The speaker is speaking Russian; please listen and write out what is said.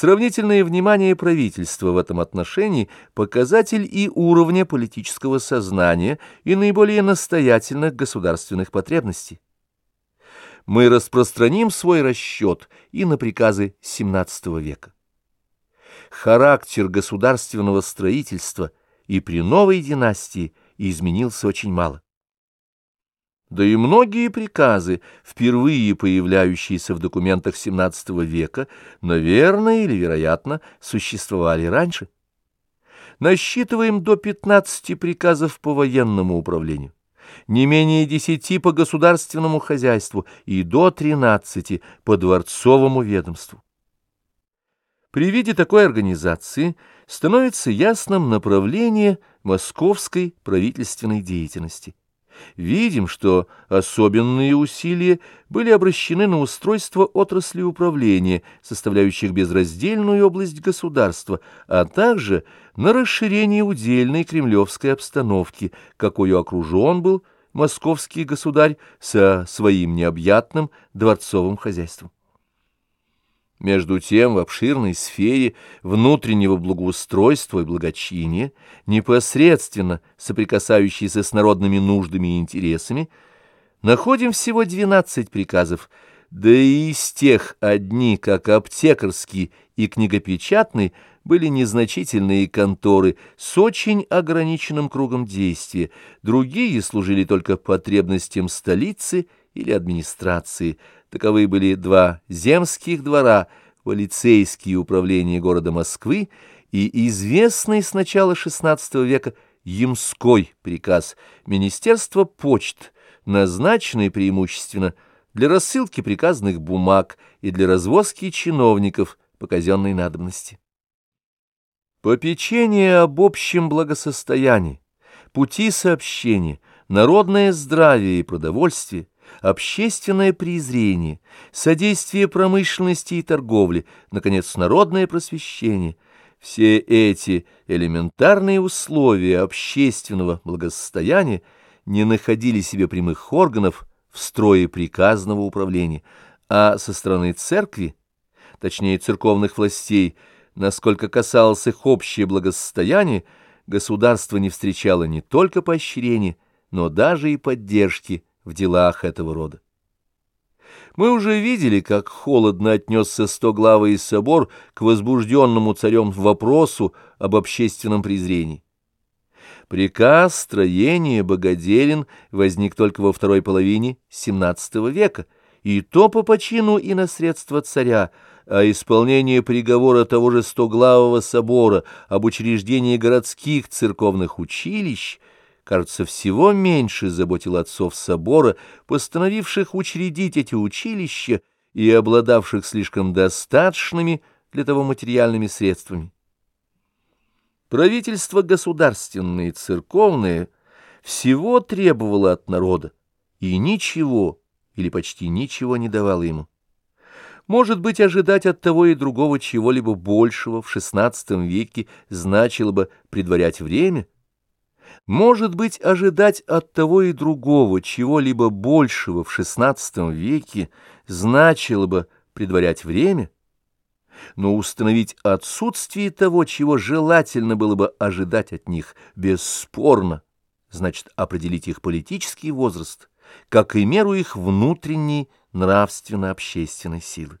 Сравнительное внимание правительства в этом отношении – показатель и уровня политического сознания и наиболее настоятельных государственных потребностей. Мы распространим свой расчет и на приказы XVII века. Характер государственного строительства и при новой династии изменился очень мало. Да и многие приказы, впервые появляющиеся в документах XVII века, наверное или вероятно, существовали раньше. Насчитываем до 15 приказов по военному управлению, не менее 10 по государственному хозяйству и до 13 по дворцовому ведомству. При виде такой организации становится ясным направление московской правительственной деятельности видим, что особенные усилия были обращены на устройство отрасли управления, составляющих безраздельную область государства, а также на расширение удельной кремлевской обстановки, какой окружен был московский государь со своим необъятным дворцовым хозяйством. Между тем, в обширной сфере внутреннего благоустройства и благочиния, непосредственно соприкасающейся с народными нуждами и интересами, находим всего 12 приказов, да и из тех одни, как аптекарский и книгопечатный, были незначительные конторы с очень ограниченным кругом действия, другие служили только потребностям столицы или администрации. Таковы были два земских двора, полицейские управления города Москвы и известный с начала XVI века Ямской приказ Министерства почт, назначенный преимущественно для рассылки приказных бумаг и для развозки чиновников по казенной надобности. Попечение об общем благосостоянии, пути сообщения, народное здравие и продовольствие – общественное презрение, содействие промышленности и торговли, наконец, народное просвещение – все эти элементарные условия общественного благосостояния не находили себе прямых органов в строе приказного управления, а со стороны церкви, точнее церковных властей, насколько касалось их общее благосостояние, государство не встречало не только поощрения, но даже и поддержки в делах этого рода. Мы уже видели, как холодно отнесся стоглавый собор к возбужденному царем вопросу об общественном презрении. Приказ строения богоделин возник только во второй половине XVII века, и то по почину и на средства царя, а исполнение приговора того же Стоглавого собора об учреждении городских церковных училищ – кажется, всего меньше заботил отцов собора, постановивших учредить эти училища и обладавших слишком достаточными для того материальными средствами. Правительство государственное и церковное всего требовало от народа, и ничего или почти ничего не давало ему. Может быть, ожидать от того и другого чего-либо большего в XVI веке значило бы предварять время – может быть, ожидать от того и другого чего-либо большего в XVI веке значило бы предварять время, но установить отсутствие того, чего желательно было бы ожидать от них, бесспорно, значит определить их политический возраст, как и меру их внутренней нравственно-общественной силы.